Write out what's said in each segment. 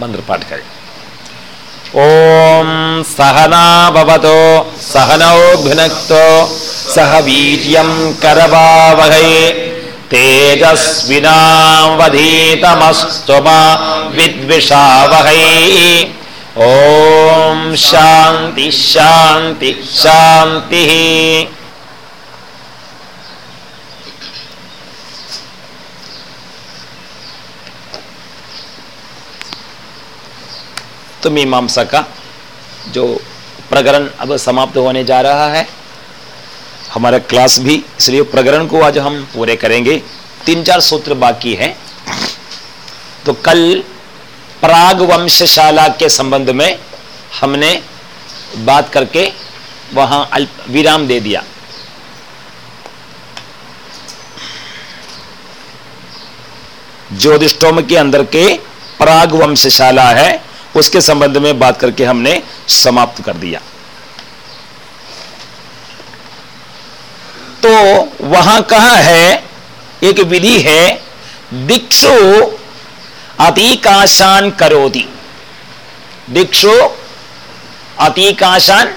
मन्द्रपाठ सहना भवतो सहनौ भुनक्तो सह वीर्यं करवावहै तेजस्विनावधीतमस्तु मा विद्विषावहै। ॐ शान्ति शान्ति शान्तिः। तो का जो प्रकरण अब समाप्त होने जा रहा है। हमारा क्लास भी इसलिए प्रकरण को आज हम पूरे करेंगे। तीन चार सूत्र बाकी हैं। तो कल प्राग वंशशाला के संबंध में हमने बात करके वहाँ अल्प विराम दे दिया। ज्योतिषोम के अंदर के प्राग वंशशाला है। उसके संबंध में बात करके हमने समाप्त कर दिया। तो वहाँ कहा है एक विधि है दिक्षु अतिकाशान करोदी दिक्षु अतिकाशान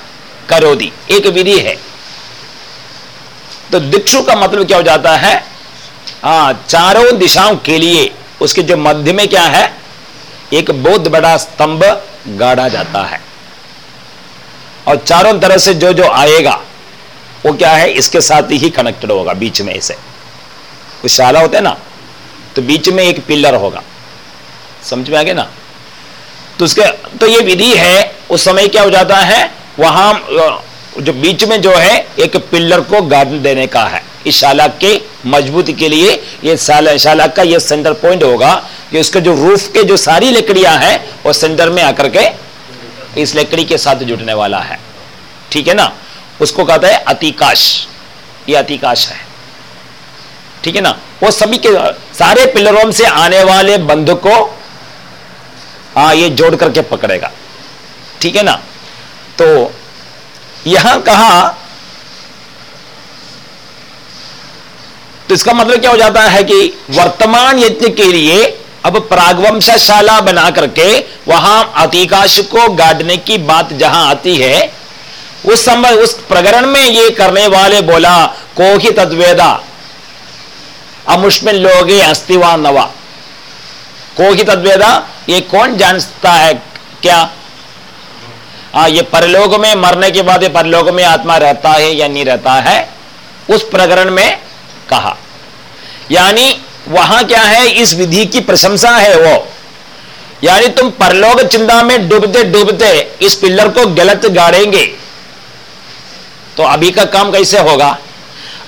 करोदी एक विधि है। तो दिक्षु का मतलब क्या हो जाता है? आ, चारों दिशाओं के लिए उसके जो मध्य में क्या है? एक बहुत बड़ा स्तंभ गाड़ा जाता है। और चारों तरह से जो जो आएगा, वो क्या है? इसके साथ ही कनेक्टेड होगा बीच में इसे। कुछ शाला होते हैं ना तो बीच में एक पिलर होगा। समझ में आ गया ना? तो उसके तो ये विधि है, उस समय क्या हो जाता है? वहाँ जो बीच में जो है, एक पिलर को गाड़ देने का है। इस शाला के मजबूती के लिए ये शाला का ये सेंटर पॉइंट होगा कि उसके जो रूफ के जो सारी लकड़ियाँ हैं वो सेंटर में आकर के इस लकड़ी के साथ जुड़ने वाला है। ठीक है ना? उसको कहता है अतिकाश। ये अतिकाश है। ठीक है ना? वो सभी के सारे पिलरों से आने वाले बंध को आ, ये जोड़ करके पकड़ेगा। ठीक है ना? तो यहाँ कहा तो इसका मतलब क्या हो जाता है कि वर्तमान यज्ञ के लिए अब प्रागवंशाशाला बना करके वहाँ अतिकाश को गाड़ने की बात जहाँ आती है उस समय उस प्रकरण में ये करने वाले बोला को ही तद्वेदा अमुष्मिन लोगे अस्तिवा नवा को ही तद्वेदा ये कौन जानता है क्या? आ, ये परलोक में मरने के बाद ये परलोक में आत्मा रहता है या नहीं रहता है? उस प्रकरण में कहा। यानी, वहाँ क्या है, इस विधि की प्रशंसा है वो। यानी, तुम परलोक चिंता में डूबते डूबते इस पिल्लर को गलत गाड़ेंगे। तो अभी का काम कैसे होगा?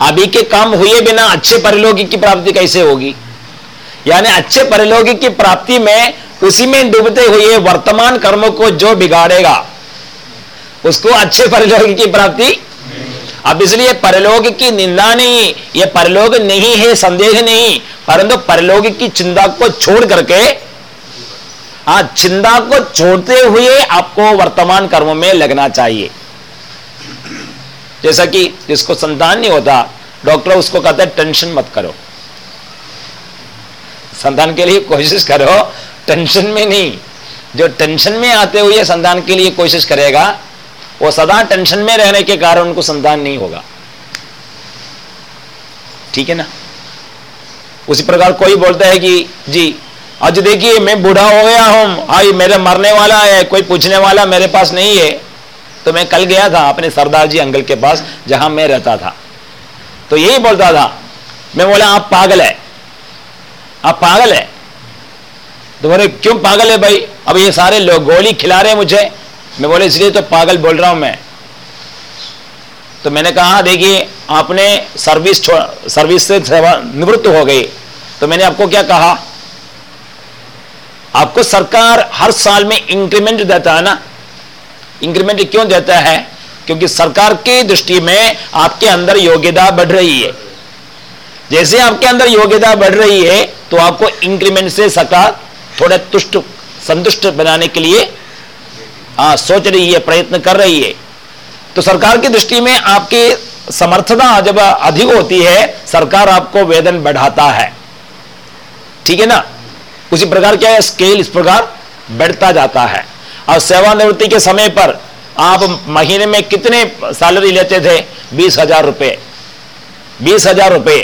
अभी के काम हुए बिना अच्छे परलोकी की प्राप्ति कैसे होगी? यानी, अच्छे परलोकी की प्राप्ति में उसी में डूबते हुए वर्तमान कर्मों को जो बिगाड़ेगा, उसको अच्छे परलोकी की प्राप्ति अब इसलिए परलोक की निंदा नहीं, ये परलोक नहीं है, संदेह नहीं, परंतु परलोक की चिंता को छोड़ करके हाँ चिंता को छोड़ते हुए आपको वर्तमान कर्म में लगना चाहिए। जैसा कि जिसको संतान नहीं होता, डॉक्टर उसको कहता है, टेंशन मत करो। संतान के लिए कोशिश करो, टेंशन में नहीं, जो टेंशन में आते हुए संतान के लिए कोशिश करेगा वो सदा टेंशन में रहने के कारण उनको संतान नहीं होगा। ठीक है ना? उसी प्रकार कोई बोलता है कि, जी, आज देखिए, मैं बूढ़ा हो गया हूँ आई मेरे मरने वाला है, कोई पूछने वाला मेरे पास नहीं है। तो मैं कल गया था अपने सरदार जी अंकल के पास, जहाँ मैं रहता था। तो यही बोलता था, मैं बोला, आप पागल है। आप पागल है? तो बोले, क्यों पागल है भाई? अब ये सारे लोग गोली खिला रहे मुझे। मैं बोले, इसलिए तो पागल बोल रहा हूँ मैं। तो मैंने कहा, देखिए, आपने सर्विस सर्विस से निवृत्त हो गई। तो मैंने आपको क्या कहा? आपको सरकार हर साल में इंक्रीमेंट देता है ना? इंक्रीमेंट क्यों देता है? क्योंकि सरकार की दृष्टि में आपके अंदर योग्यता बढ़ रही है। जैसे आपके अंदर योग्यता बढ़ रही है तो आपको इंक्रीमेंट से सरकार थोड़ा तुष्ट, संतुष्ट बनाने के लिए आ, सोच रही है प्रयत्न कर रही है। तो सरकार की दृष्टि में आपकी समर्थता जब अधिक होती है सरकार आपको वेतन बढ़ाता है। ठीक है ना? उसी प्रकार क्या है? स्केल इस प्रकार बढ़ता जाता है। और सेवानिवृत्ति के समय पर आप महीने में कितने सैलरी लेते थे? बीस हज़ार रुपए। बीस हज़ार रुपए।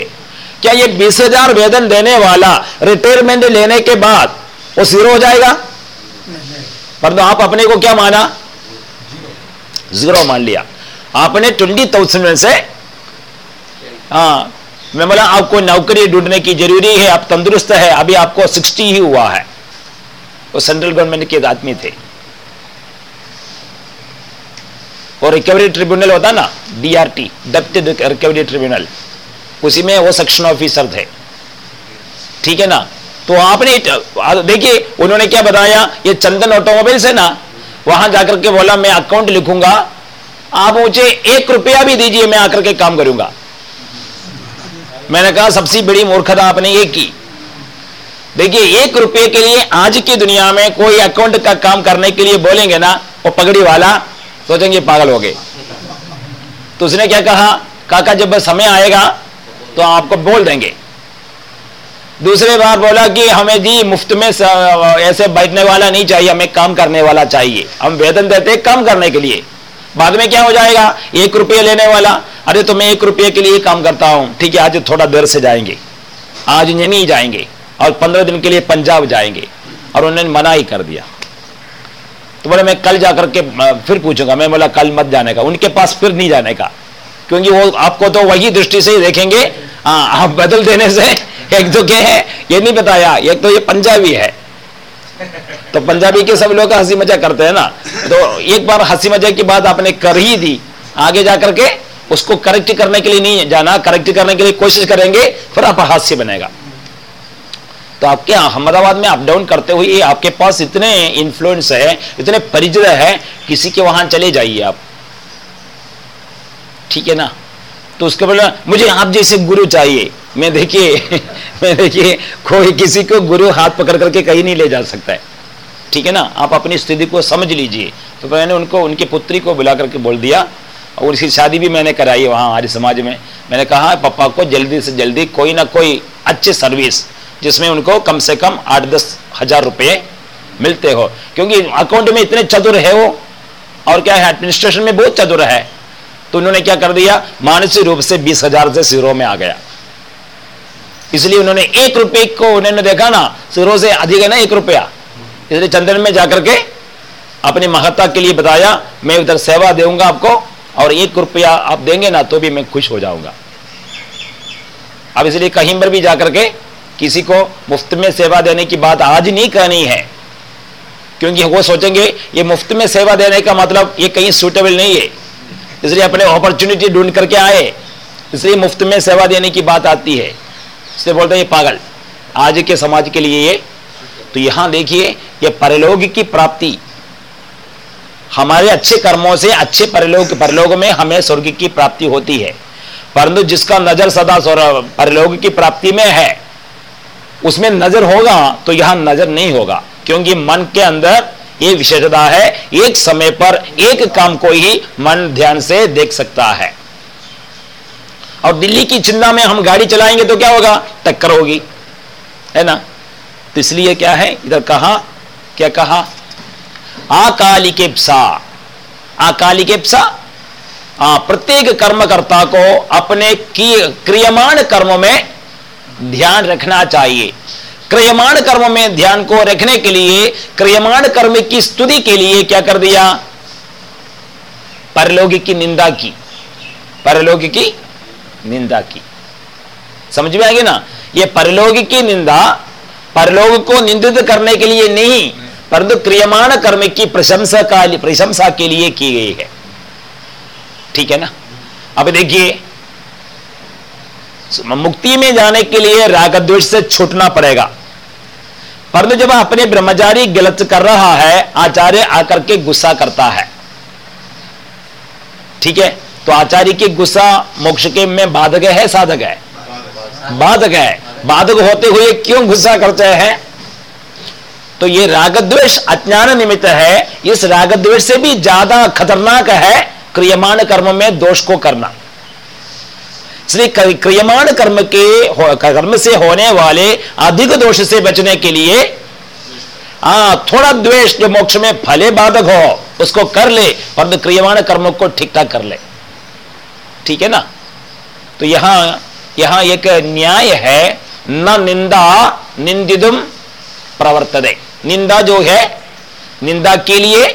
क्या ये बीस हज़ार वेतन देने वाला रिटायरमेंट लेने के बाद वो ज़ीरो हो जाएगा? परंतु आप अपने को क्या माना? ज़ीरो मान लिया। आपने ट्वेंटी थाउज़ेंड में से हाँ मैं बोला, आपको नौकरी ढूँढने की ज़रूरी है, आप तंदुरुस्त है, अभी आपको सिक्सटी ही हुआ है। वो सेंट्रल गवर्नमेंट के एक आदमी थे। और रिकवरी ट्रिब्यूनल होता ना डीआरटी डेप्ट रिकवरी ट्रिब्यूनल उसी में वो सेक्शन ऑफिसर थे। ठीक है ना? तो आपने देखिए, उन्होंने क्या बताया? ये चंदन ऑटोमोबाइल से ना, वहाँ जाकर के बोला, मैं अकाउंट लिखूँगा। आप मुझे एक रुपया भी दीजिए, मैं आकर के काम करूँगा। मैंने कहा, सबसे बड़ी मूर्खता आपने ये की। देखिए, एक रुपये के लिए आज की दुनिया में कोई अकाउंट का काम करने के लिए बोलेंगे ना, वो पगड़ी वाला, सोचेंगे पागल हो गए। तो उसने क्या कहा, काका, जब समय आएगा तो आपको बोल देंगे। दूसरे बार बोला कि हमें जी मुफ़्त में ऐसे बैठने वाला नहीं चाहिए, हमें काम करने वाला चाहिए। हम वेतन देते काम करने के लिए। बाद में क्या हो जाएगा? एक रुपये लेने वाला, अरे तो मैं एक रुपये के लिए काम करता हूँ। ठीक है, आज थोड़ा देर से जाएँगे। आज नहीं जाएँगे, और पंद्रह दिन के लिए पंजाब जाएँगे, और उन्होंने मना ही कर दिया। तो बोले, मैं कल जाकर के फिर पूछूँगा। मैं बोला, कल मत जाने का। उनके पास फिर नहीं जाने का, क्योंकि वो आपको तो वही दृष्टि से ही देखेंगे। आप बदल देने से एक तो क्या है, ये नहीं बताया, एक तो ये पंजाबी है। तो पंजाबी के सब लोग हँसी मज़ाक करते हैं ना। तो एक बार हँसी मज़ाक की बात आपने कर ही दी। आगे जाकर के उसको करेक्ट करने के लिए नहीं जाना करेक्ट करने के लिए कोशिश करेंगे, फिर आप हास्य बनेगा। तो आपके अहमदाबाद में अप डाउन करते हुए आपके पास इतने इन्फ्लुएंस है, इतने परिचित है, किसी के वहाँ चले जाइए आप। ठीक है ना? तो उसके बोला, मुझे आप जैसे गुरु चाहिए। मैं देखिए मैं देखिए, कोई किसी को गुरु हाथ पकड़ करके कहीं नहीं ले जा सकता है। ठीक है ना? आप अपनी स्थिति को समझ लीजिए। तो मैंने उनको, उनकी पुत्री को बुला करके बोल दिया, और उसकी शादी भी मैंने कराई वहाँ हमारे समाज में। मैंने कहा, पापा को जल्दी से जल्दी कोई ना कोई अच्छी सर्विस, जिसमें उनको कम से कम आठ दस हज़ार रुपये मिलते हो। क्योंकि अकाउंट में इतने चतुर है वो, और क्या है, एडमिनिस्ट्रेशन में बहुत चतुर है। तो उन्होंने क्या कर दिया? मानसिक रूप से बीस हज़ार से सिरों में आ गया। इसलिए उन्होंने एक रुपये को, उन्होंने देखा ना, सिरों से अधिक है ना एक रुपया। इसलिए चंदन में जाकर के अपनी महत्ता के लिए बताया, मैं उधर सेवा दूँगा आपको और एक रुपया आप देंगे ना तो भी मैं खुश हो जाऊँगा। अब इसलिए कहीं पर भी जाकर के किसी को मुफ़्त में सेवा देने की बात आज नहीं कहनी है। क्योंकि वो सोचेंगे, ये मुफ़्त में सेवा देने का मतलब ये कहीं सूटेबल नहीं है। इसलिए अपने अपॉर्चुनिटी ढूंढ करके आए। इसलिए मुफ़्त में सेवा देने की बात आती है। इसलिए बोलते हैं, ये पागल, आज के समाज के लिए ये तो यहाँ देखिए, ये परलोक की प्राप्ति। हमारे अच्छे कर्मों से अच्छे परलोक परलोक में हमें स्वर्ग की प्राप्ति होती है। परंतु जिसका नज़र सदा परलोक की प्राप्ति में है, उसमें नज़र होगा तो यहाँ नज़र नहीं होगा। क्योंकि मन के अंदर ये विशेषता है, एक समय पर एक काम को ही मन ध्यान से देख सकता है। और दिल्ली की चिंता में हम गाड़ी चलाएँगे तो क्या होगा? टक्कर होगी। है ना? तो इसलिए क्या है? इधर कहा, क्या कहा? आकालिकेप्सा। आकालिकेप्सा? प्रत्येक कर्मकर्ता को अपने क्रियमाण कर्म में ध्यान रखना चाहिए। क्रियमाण कर्म में ध्यान को रखने के लिए, क्रियमाण कर्म की स्तुति के लिए क्या कर दिया? परलोक की निंदा की। परलोक की निंदा की। समझ में आएगी ना? ये परलोक की निंदा परलोक को निंदित करने के लिए नहीं, परंतु क्रियमाण कर्म की प्रशंसा का प्रशंसा के लिए की गई है। ठीक है ना? अब देखिए मुक्ति में जाने के लिए राग द्वेष से छूटना पड़ेगा। परंतु जब अपने ब्रह्मचारी गलत कर रहा है, आचार्य आकर के गुस्सा करता है। ठीक है? तो आचार्य की गुस्सा मोक्ष के में बाधक है, साधक है? बाधक है। बाधक होते हुए क्यों गुस्सा करते हैं? तो ये रागद्वेष अज्ञान निमित्त है। इस रागद्वेष से भी ज़्यादा खतरनाक है क्रियमान कर्म में दोष को करना। इसलिए क्रियमाण कर्म के कर्म से होने वाले अधिक दोष से बचने के लिए हाँ थोड़ा द्वेष जो मोक्ष में फले बाधक हो उसको कर ले पर क्रियमाण कर्मों को ठीक ठाक कर ले ठीक है ना तो यहाँ यहाँ एक न्याय है न निंदा निंदिदुम प्रवर्तदे निंदा जो है निंदा के लिए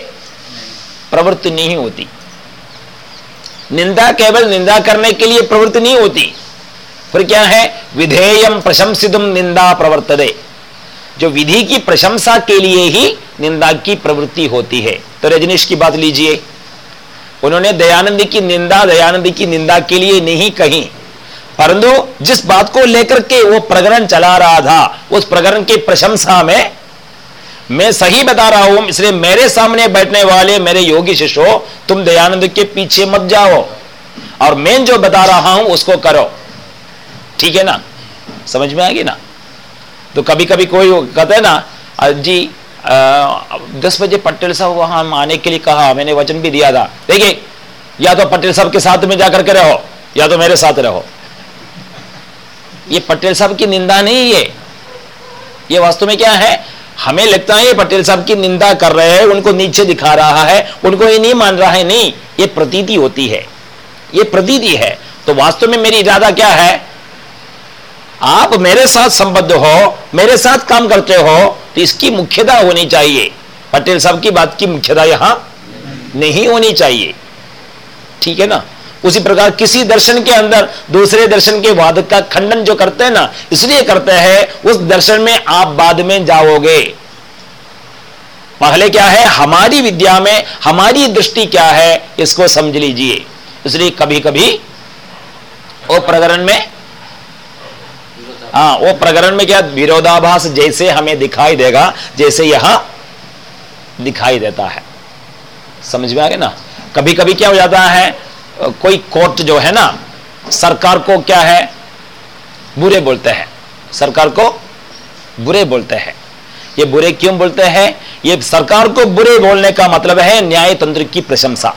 प्रवृत्ति नहीं होती निंदा केवल निंदा करने के लिए प्रवृत्ति नहीं होती। फिर क्या है? विधेयम प्रशंसितुम निंदा प्रवर्तदे जो विधि की प्रशंसा के लिए ही निंदा की प्रवृत्ति होती है। तो रजनीश की बात लीजिए। उन्होंने दयानंद की निंदा, दयानंद की निंदा के लिए नहीं कही। परंतु जिस बात को लेकर के वो प्रकरण चला रहा था, उस प्रकरण की प्रशंसा में मैं सही बता रहा हूँ इसलिए मेरे सामने बैठने वाले मेरे योगी शिष्यो तुम दयानंद के पीछे मत जाओ। और मैं जो बता रहा हूँ उसको करो। ठीक है ना? समझ में आएगी ना? तो कभी कभी कोई कहते है ना जी आ, दस बजे पटेल साहब वहाँ आने के लिए कहा मैंने वचन भी दिया था। देखिए या तो पटेल साहब के साथ में जाकर के रहो या तो मेरे साथ रहो। ये पटेल साहब की निंदा नहीं है। ये वास्तव में क्या है? हमें लगता है ये पटेल साहब की निंदा कर रहे हैं, उनको नीचे दिखा रहा है, उनको ये नहीं मान रहा है, नहीं, ये प्रतीति होती है। ये प्रतीति है। तो वास्तव में मेरी इरादा क्या है? आप मेरे साथ संबद्ध हो, मेरे साथ काम करते हो तो इसकी मुख्यता होनी चाहिए। पटेल साहब की बात की मुख्यता यहाँ नहीं होनी चाहिए। ठीक है ना? उसी प्रकार किसी दर्शन के अंदर दूसरे दर्शन के वाद का खंडन जो करते हैं ना, इसलिए करते हैं, उस दर्शन में आप बाद में जाओगे। पहले क्या है? हमारी विद्या में, हमारी दृष्टि क्या है, इसको समझ लीजिए। इसलिए कभी कभी वो प्रकरण में हाँ वो प्रकरण में क्या? विरोधाभास जैसे हमें दिखाई देगा, जैसे यहाँ दिखाई देता है। समझ में आ गया ना? कभी कभी क्या हो जाता है? कोई कोर्ट जो है ना, सरकार को क्या है? बुरे बोलते हैं। सरकार को बुरे बोलते हैं। ये बुरे क्यों बोलते हैं? ये सरकार को बुरे बोलने का मतलब है न्याय तंत्र की प्रशंसा।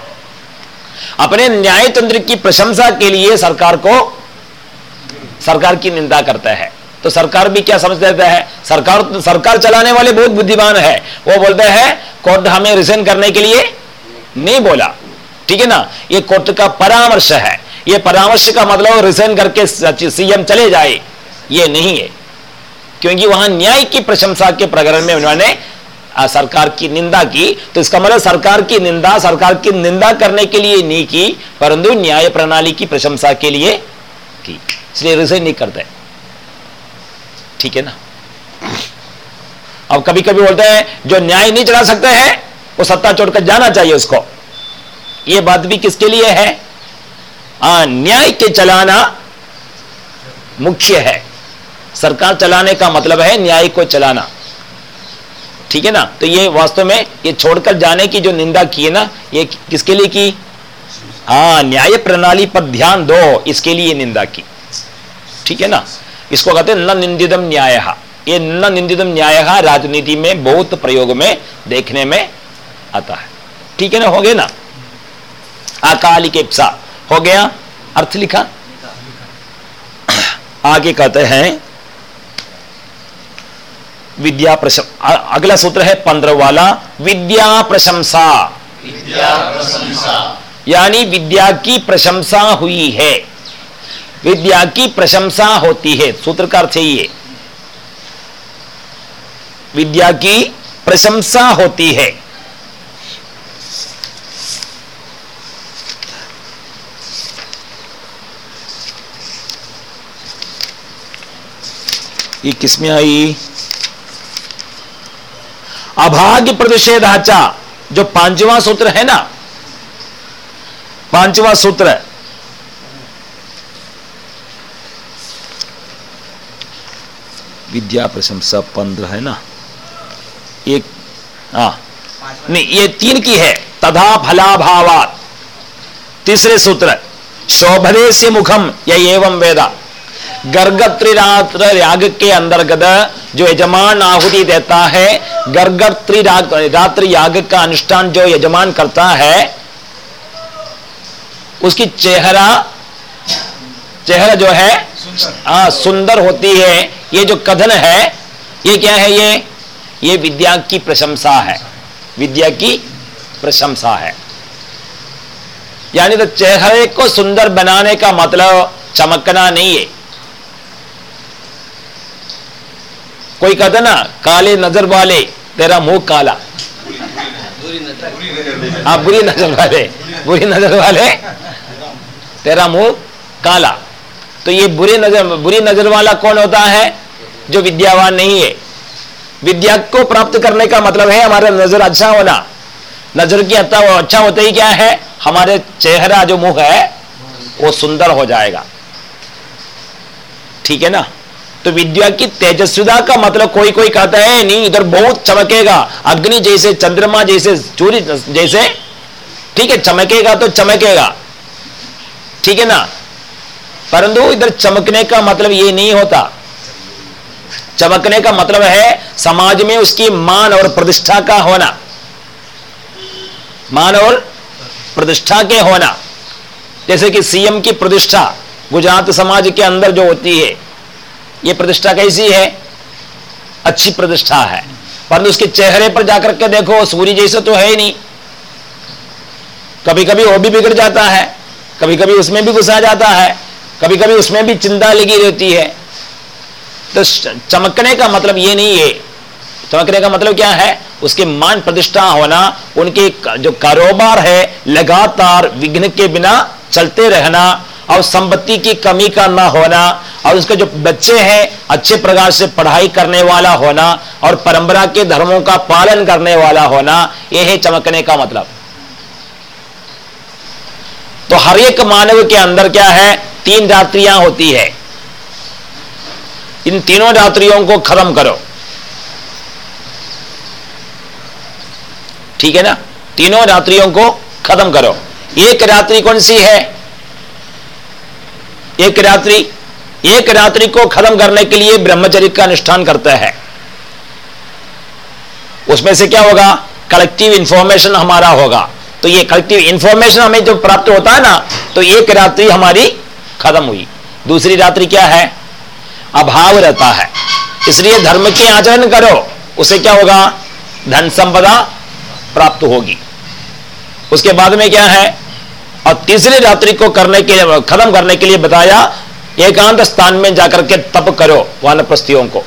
अपने न्याय तंत्र की प्रशंसा के लिए सरकार को, सरकार की निंदा करता है। तो सरकार भी क्या समझ देता है? सरकार सरकार चलाने वाले बहुत बुद्धिमान है। वो बोलते हैं, कोर्ट हमें रिजाइन करने के लिए नहीं बोला। ठीक है ना? ये कोर्ट का परामर्श है। ये परामर्श का मतलब रिजाइन करके सीएम चले जाए। ये नहीं है। क्योंकि वहाँ न्याय की प्रशंसा के प्रकरण में उन्होंने सरकार की निंदा की। तो इसका मतलब सरकार की निंदा, सरकार की निंदा करने के लिए नहीं की, परंतु न्याय प्रणाली की प्रशंसा के लिए की। इसलिए रिजाइन नहीं करते। ठीक है ना? अब कभी कभी बोलते हैं, जो न्याय नहीं चला सकते हैं, वो सत्ता छोड़कर जाना चाहिए उसको। ये बात भी किसके लिए है? न्याय के चलाना मुख्य है। सरकार चलाने का मतलब है न्याय को चलाना। ठीक है ना? तो ये वास्तव में ये छोड़कर जाने की जो निंदा की है ना, ये किसके लिए की? हाँ न्याय प्रणाली पर ध्यान दो, इसके लिए निंदा की। ठीक है ना? इसको कहते हैं न निंदितम न्याय। ये न निंदितम न्याय राजनीति में बहुत प्रयोग में, देखने में आता है। ठीक है ना? हो गए ना? अकालिक इप्सा हो गया? अर्थ लिखा? आगे कहते हैं विद्या प्रशंसा अगला सूत्र है पंद्रह वाला विद्या प्रशंसा। विद्या प्रशंसा। यानी विद्या की प्रशंसा हुई है। विद्या की प्रशंसा होती है। सूत्र का अर्थ ये। विद्या की प्रशंसा होती है। ये किसमें आई? अभाग्य प्रतिषेधाचा जो पांचवा सूत्र है ना? पांचवा सूत्र। विद्या प्रशंसा पंद्रह है ना? एक, हा। नहीं, ये तीन की है। तथा फलाभावात। तीसरे सूत्र शोभरे से मुखम, या एवं वेदा। गर्गत्रिरात्र याग के अंतर्गत जो यजमान आहुति देता है गर्गत्री रात्रि याग का अनुष्ठान जो यजमान करता है उसकी चेहरा चेहरा जो है आ, सुंदर होती है। ये जो कथन है ये क्या है ये? ये विद्या की प्रशंसा है। विद्या की प्रशंसा है। यानी तो चेहरे को सुंदर बनाने का मतलब चमकना नहीं है। कोई कहता ना, काले नज़र वाले, तेरा मुँह काला। हाँ बुरी नज़र वाले, बुरी नज़र वाले, तेरा मुँह काला। तो ये बुरी नज़र बुरी नज़र वाला कौन होता है? जो विद्यावान नहीं है। विद्या को प्राप्त करने का मतलब है हमारा नज़र अच्छा होना। नज़र की हत्या अच्छा होता ही क्या है? हमारे चेहरा जो मुँह है, वो सुंदर हो जाएगा। ठीक है ना? तो विद्या की तेजस्विता का मतलब कोई कोई कहता है नहीं, इधर बहुत चमकेगा। अग्नि जैसे, चंद्रमा जैसे, सूर्य जैसे, ठीक है, चमकेगा तो चमकेगा। ठीक है ना? परंतु इधर चमकने का मतलब ये नहीं होता। चमकने का मतलब है, समाज में उसकी मान और प्रतिष्ठा का होना। मान और प्रतिष्ठा के होना। जैसे कि सीएम की प्रतिष्ठा, गुजरात समाज के अंदर जो होती है। ये प्रतिष्ठा कैसी है? अच्छी प्रतिष्ठा है। परंतु उसके चेहरे पर जाकर के देखो, सूर्य जैसे तो है ही नहीं। कभी कभी वो भी बिगड़ जाता है कभी कभी उसमें भी गुस्सा जाता है कभी कभी उसमें भी चिंता लगी रहती है। तो चमकने का मतलब ये नहीं है। चमकने का मतलब क्या है? उसके मान प्रतिष्ठा होना, उनके जो कारोबार है, लगातार विघ्न के बिना चलते रहना और संपत्ति की कमी का ना होना और उसके जो बच्चे हैं, अच्छे प्रकार से पढ़ाई करने वाला होना और परंपरा के धर्मों का पालन करने वाला होना यह है चमकने का मतलब। तो हर एक मानव के अंदर क्या है? तीन रात्रियाँ होती है। इन तीनों रात्रियों को खत्म करो। ठीक है ना? तीनों रात्रियों को खत्म करो। एक रात्रि कौन सी है? एक रात्रि एक रात्रि को खत्म करने के लिए ब्रह्मचर्य का अनुष्ठान करता है। उसमें से क्या होगा? कलेक्टिव इंफॉर्मेशन हमारा होगा। तो ये कलेक्टिव इंफॉर्मेशन हमें जो प्राप्त होता है ना तो एक रात्रि हमारी खत्म हुई। दूसरी रात्रि क्या है? अभाव रहता है। इसलिए धर्म के आचरण करो, उसे क्या होगा? धन संपदा प्राप्त होगी। उसके बाद में क्या है? और तीसरी रात्रि को करने के खत्म करने के लिए बताया, एकांत स्थान में जाकर के तप करो वानप्रस्थियों को।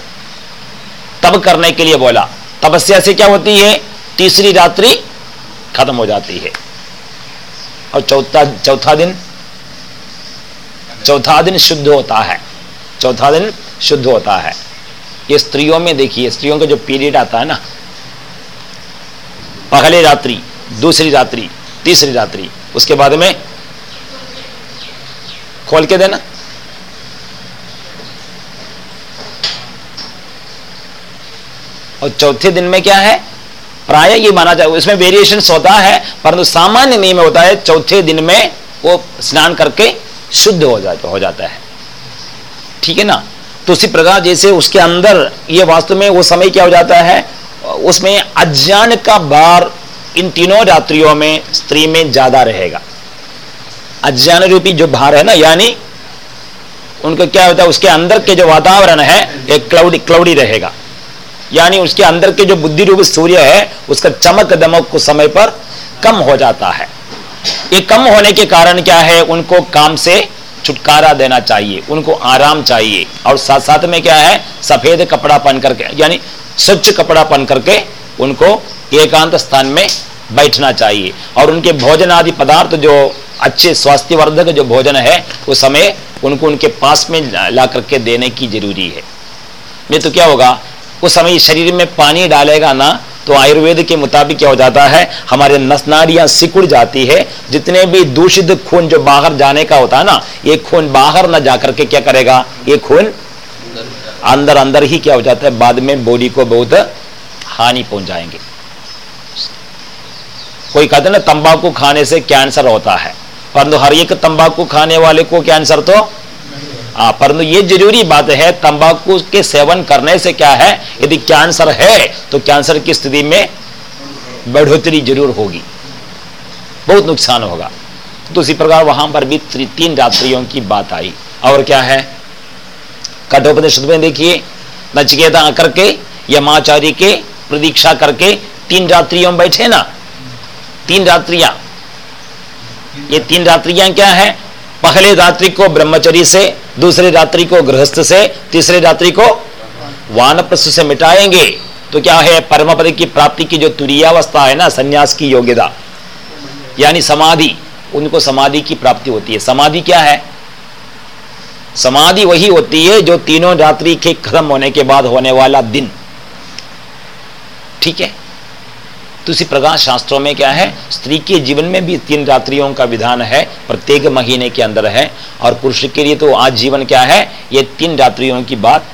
तप करने के लिए बोला। तपस्या से क्या होती है? तीसरी रात्रि खत्म हो जाती है। और चौथा चौथा दिन? चौथा दिन शुद्ध होता है। चौथा दिन शुद्ध होता है। ये स्त्रियों में देखिए, स्त्रियों का जो पीरियड आता है ना, पहले रात्रि, दूसरी रात्रि तीसरी रात्रि। उसके बाद में खोल के देना। और चौथे दिन में क्या है? प्राय ये माना जाए, इसमें वेरिएशन होता है, परंतु सामान्य नियम होता है, चौथे दिन में वो स्नान करके शुद्ध हो जाता हो जाता है। ठीक है ना? तो उसी प्रकार जैसे उसके अंदर ये वास्तव में वो समय क्या हो जाता है? उसमें अज्ञान का भार इन तीनों रात्रियों में स्त्री में ज़्यादा रहेगा। अज्ञान रूपी जो भार है ना, यानी उनको क्या होता है, उसके अंदर के जो वातावरण है एक क्लाउडी क्लाउडी रहेगा। यानी उसके अंदर के जो बुद्धि रूप सूर्य है, उसका चमक दमक कुछ समय पर कम हो जाता है। ये कम होने के कारण क्या है, उनको काम से छुटकारा देना चाहिए, उनको आराम चाहिए। और साथ साथ में क्या है, सफ़ेद कपड़ा पहन करके यानी स्वच्छ कपड़ा पहन करके उनको एकांत स्थान में बैठना चाहिए। और उनके भोजन आदि पदार्थ जो अच्छे स्वास्थ्यवर्धक जो भोजन है, उस समय उनको उनके पास में ला करके देने की ज़रूरी है। नहीं तो क्या होगा? उस समय शरीर में पानी डालेगा ना तो आयुर्वेद के मुताबिक क्या हो जाता है? हमारे नस नाड़ियाँ सिकुड़ जाती है। जितने भी दूषित खून जो बाहर जाने का होता है ना, ये खून बाहर ना जाकर के क्या करेगा? ये खून अंदर अंदर ही क्या हो जाता है? बाद में बॉडी को बहुत हानि पहुंचाएँगे। कोई कहते ना, तंबाकू खाने से कैंसर होता है? परंतु हर एक तंबाकू खाने वाले को कैंसर तो? हाँ परंतु ये ज़रूरी बात है, तंबाकू के सेवन करने से क्या है? यदि कैंसर है तो कैंसर की स्थिति में बढ़ोतरी ज़रूर होगी। बहुत नुकसान होगा। तो उसी प्रकार वहाँ पर भी तीन रात्रियों की बात आई। और क्या है? कठोपनिषद में देखिए, नचकेता आकर के, यमाचार्य के प्रतीक्षा करके तीन रात्रियों बैठे ना तीन रात्रियाँ। ये तीन रात्रियाँ क्या है? पहले रात्रि को ब्रह्मचरी से, दूसरे रात्रि को गृहस्थ से, तीसरे रात्रि को वानप्रस्थ से मिटाएँगे। तो क्या है? परम पद की प्राप्ति की जो तुरीयावस्था है ना, संन्यास की योग्यता, यानी समाधि, उनको समाधि की प्राप्ति होती है। समाधि क्या है? समाधि वही होती है जो तीनों रात्रि के खत्म होने के बाद होने वाला दिन। ठीक है? तो इसी प्रकार शास्त्रों में क्या है? स्त्री के जीवन में भी तीन रात्रियों का विधान है, प्रत्येक महीने के अंदर है। और पुरुष के लिए तो आज जीवन क्या है? ये तीन रात्रियों की बात।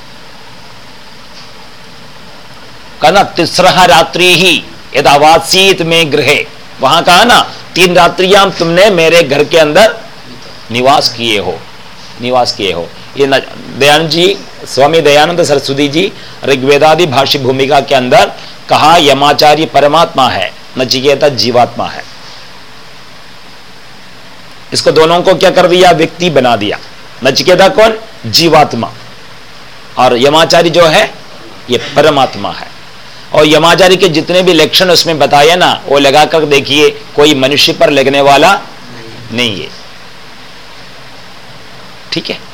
कहना तीसरा रात्रि ही, यदावासीत में गृह। वहाँ कहा ना, तीन रात्रियाँ तुमने मेरे घर के अंदर निवास किए हो, निवास किए हो। ये दयानंद जी, स्वामी दयानंद सरस्वती जी, ऋग्वेदादि भाष्य भूमिका के अंदर कहा, यमाचार्य परमात्मा है नचिकेता जीवात्मा है। इसको दोनों को क्या कर दिया? व्यक्ति बना दिया। नचिकेता कौन? जीवात्मा। और यमाचार्य जो है, ये परमात्मा है। और यमाचार्य के जितने भी लक्षण उसमें बताए ना, वो लगाकर देखिए, कोई मनुष्य पर लगने वाला नहीं है। ठीक है?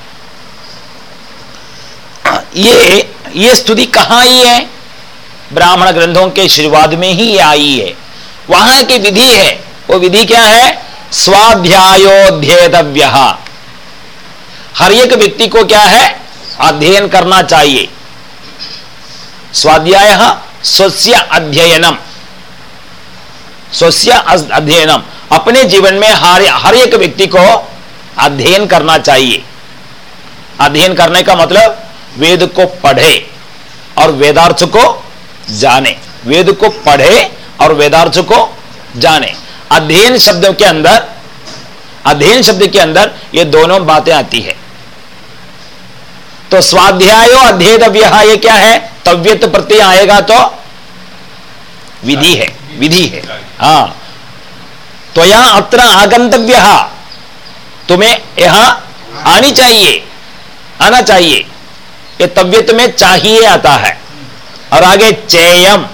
ये ये स्तुति कहाँ आई है? ब्राह्मण ग्रंथों के शुरुआत में ही आई है। वहाँ की विधि है। वो विधि क्या है? स्वाध्यायोध्येतव्य। हर एक व्यक्ति को क्या है? अध्ययन करना चाहिए। स्वाध्याय स्वस्य अध्ययनम। स्वस्य अध्ययनम। अपने जीवन में हर हर एक व्यक्ति को अध्ययन करना चाहिए। अध्ययन करने का मतलब वेद को पढ़े और वेदार्थ को जाने। वेद को पढ़े और वेदार्थ को जाने। अध्ययन शब्दों के अंदर, अध्ययन शब्द के अंदर ये दोनों बातें आती है। तो स्वाध्याय अध्येतव्य, ये क्या है? तव्यत प्रत्यय आएगा तो विधि है विधि है। हाँ। तो यहाँ अत्र आगंतव्य, तुम्हें यहाँ आनी चाहिए, आना चाहिए। ये तबियत में चाहिए आता है। और आगे चेयम।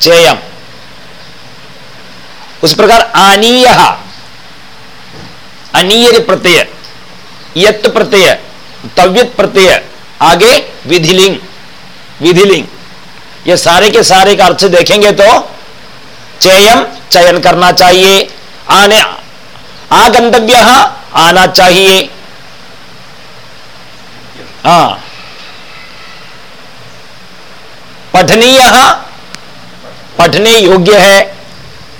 चेयम। उस प्रकार आनीय। अनीय प्रत्यय। यत प्रत्यय। तव्यत प्रत्यय। आगे विधिलिंग। विधिलिंग। ये सारे के सारे का अर्थ देखेंगे तो चयम, चयन करना चाहिए। आने, आगंतव्य आना चाहिए। हाँ। पठनीय पढ़ने योग्य है।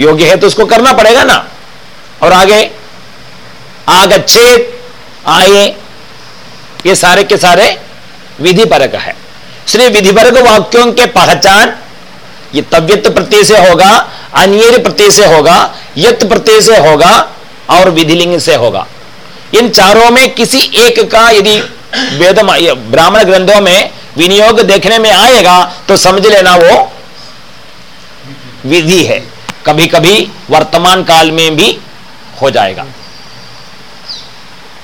योग्य है तो उसको करना पड़ेगा ना। और आगे आगच्छेद आए ये सारे के सारे विधि परक है। श्री विधि परक वाक्यों के पहचान, ये तव्यत प्रत्यय से होगा, अनियर प्रत्यय से होगा यत प्रत्यय से होगा, और विधिलिंग से होगा। इन चारों में किसी एक का यदि वेद ब्राह्मण ग्रंथों में विनियोग देखने में आएगा तो समझ लेना वो विधि है। कभी कभी वर्तमान काल में भी हो जाएगा।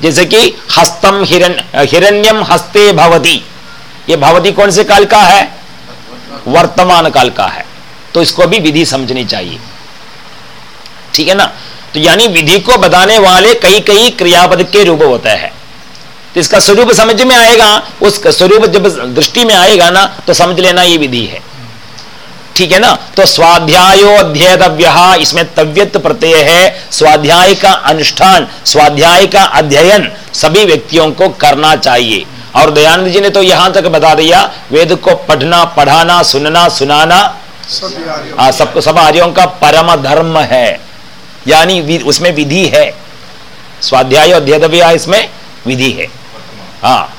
जैसे कि हस्तम हिरण हिरण्यम हस्ते भवती। ये भवती कौन से काल का है? वर्तमान काल का है। तो इसको भी विधि समझनी चाहिए। ठीक है ना? तो यानी विधि को बताने वाले कई कई क्रियापद के रूप होते हैं। तो इसका स्वरूप समझ में आएगा उस स्वरूप जब दृष्टि में आएगा ना तो समझ लेना ये विधि है। ठीक है ना? तो स्वाध्यायो अध्येतव्य इसमें तव्यत प्रत्यय है स्वाध्याय का अनुष्ठान स्वाध्याय का अध्ययन सभी व्यक्तियों को करना चाहिए। और दयानंद जी ने तो यहाँ तक बता दिया वेद को पढ़ना पढ़ाना सुनना सुनाना आ, सब सब आर्यों का परम धर्म है। यानी उसमें विधि है। स्वाध्याय अध्येतव्य इसमें विधि है। हाँ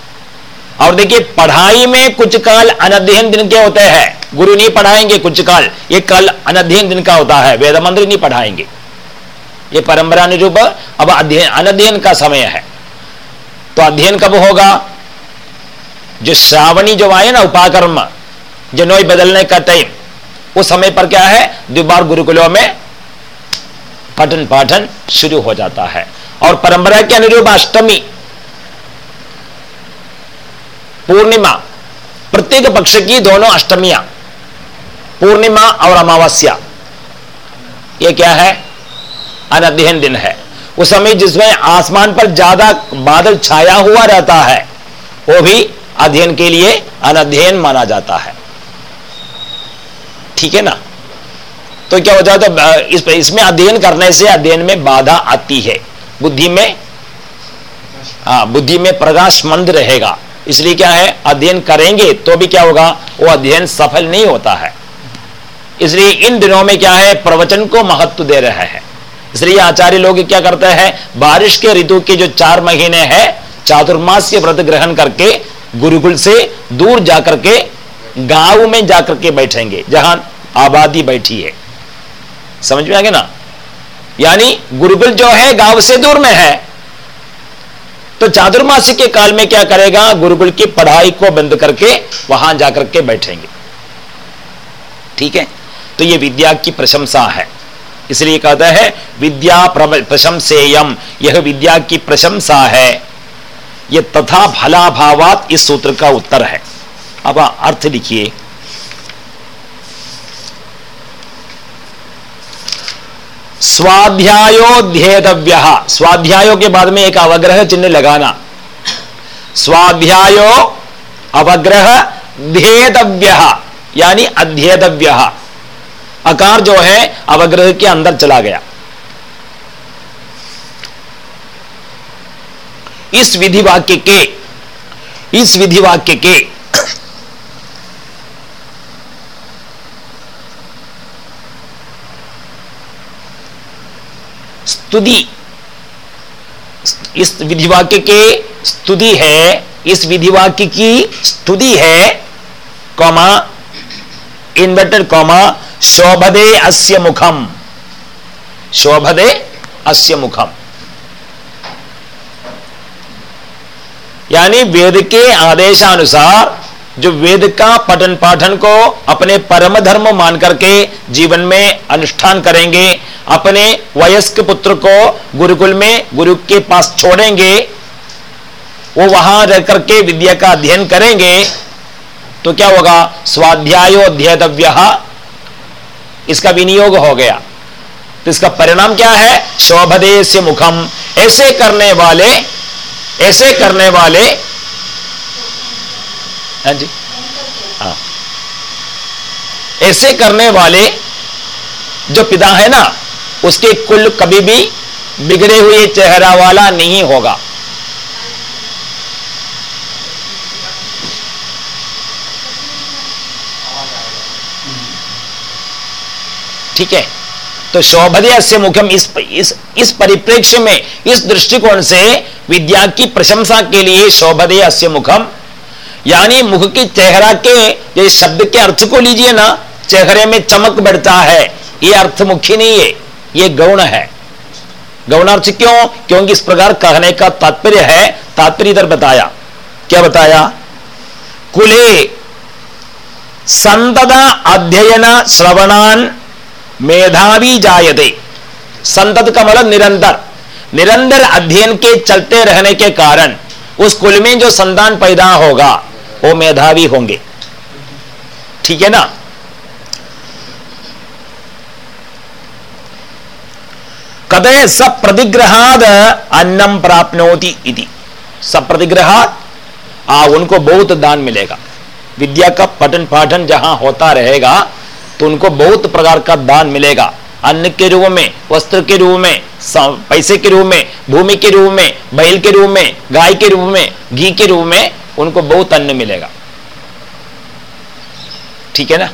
और देखिए, पढ़ाई में कुछ काल अनध्ययन दिन के होते हैं? गुरु नहीं पढ़ाएँगे कुछ काल, ये कल अनध्ययन दिन का होता है, वेद मंत्र नहीं पढ़ाएँगे। ये परंपरा अनुरूप अब अध्ययन, अनध्ययन का समय है। तो अध्ययन कब होगा? जो श्रावणी जो आए ना उपाकर्म जनोई बदलने का टाइम उस समय पर क्या है? द्विबार गुरुकुलों में पठन पाठन शुरू हो जाता है। और परंपरा के अनुरूप अष्टमी पूर्णिमा प्रत्येक पक्ष की दोनों अष्टमियाँ पूर्णिमा और अमावस्या। ये क्या है? अनध्ययन दिन है। उस समय जिसमें आसमान पर ज़्यादा बादल छाया हुआ रहता है वो भी अध्ययन के लिए अनध्ययन माना जाता है। ठीक है ना? तो क्या हो जाता है इस, इसमें अध्ययन करने से अध्ययन में बाधा आती है। बुद्धि में हाँ बुद्धि में प्रकाश मंद रहेगा। इसलिए क्या है? अध्ययन करेंगे तो भी क्या होगा? वो अध्ययन सफल नहीं होता है। इसलिए इन दिनों में क्या है? प्रवचन को महत्व दे रहे हैं। इसलिए आचार्य लोग क्या करते हैं? बारिश के ऋतु के जो चार महीने हैं चातुर्मास व्रत ग्रहण करके गुरुकुल से दूर जाकर के गाँव में जाकर के बैठेंगे, जहाँ आबादी बैठी है। समझ में आ गया ना? यानी गुरुकुल जो है, गाँव से दूर में है। तो चातुर्मासी के काल में क्या करेगा? गुरुकुल की पढ़ाई को बंद करके वहाँ जाकर के बैठेंगे। ठीक है? तो ये विद्या की प्रशंसा है। इसलिए कहता है, विद्या प्रशंसेयम, यह विद्या की प्रशंसा है। यह तथा भला भावात इस सूत्र का उत्तर है। अब अर्थ लिखिए। स्वाध्यायोध्येतव्य। स्वाध्यायो के बाद में एक अवग्रह चिन्ह लगाना। स्वाध्यायो अवग्रह ध्येतव्य, यानी अध्येतव्य। अकार जो है, अवग्रह के अंदर चला गया। इस विधि वाक्य के, इस विधि वाक्य के स्तुति। इस विधिवाक्य के स्तुति है, इस विधिवाक्य की स्तुति है, कौमा इन्वर्टेड कौमा, शोभदे अस्य मुखम। शोभदे अस्य मुखम। यानी वेद के आदेशानुसार जो वेद का पठन पाठन को अपने परम धर्म मान करके जीवन में अनुष्ठान करेंगे, अपने वयस्क पुत्र को गुरुकुल में गुरु के पास छोड़ेंगे, वो वहाँ रह करके विद्या का अध्ययन करेंगे तो क्या होगा? स्वाध्यायो अध्येतव्य। इसका विनियोग हो गया। तो इसका परिणाम क्या है? शोभदेश मुखम। ऐसे करने वाले, ऐसे करने वाले हाँ जी। हाँ। ऐसे करने वाले जो पिता है ना, उसके कुल कभी भी बिगड़े हुए चेहरा वाला नहीं होगा। ठीक है? तो शोभदय से मुख्यम इस इस इस परिप्रेक्ष्य में, इस दृष्टिकोण से विद्या की प्रशंसा के लिए शोभदय अस्य मुखम यानी मुख के चेहरा के ये शब्द के अर्थ को लीजिए ना, चेहरे में चमक बढ़ता है। ये अर्थ मुख्य नहीं है, ये गौण है। गौणार्थ क्यों? क्योंकि इस प्रकार कहने का तात्पर्य है। तात्पर्य इधर बताया। क्या बताया? कुले संतदा अध्ययन श्रवणान मेधावी जायते। संतत का मतलब निरंतर। निरंतर अध्ययन के चलते रहने के कारण उस कुल में जो संतान पैदा होगा वो मेधावी होंगे। ठीक है ना? कदय प्रतिग्रहाद अन्नम प्राप्नोति इति। सब प्रतिग्रहाद आ, उनको बहुत दान मिलेगा। विद्या का पठन पाठन जहाँ होता रहेगा तो उनको बहुत प्रकार का दान मिलेगा। अन्न के रूप में, वस्त्र के रूप में पैसे के रूप में, भूमि के रूप में, बैल के रूप में, गाय के रूप में, घी के रूप में उनको बहुत अन्न मिलेगा। ठीक है ना?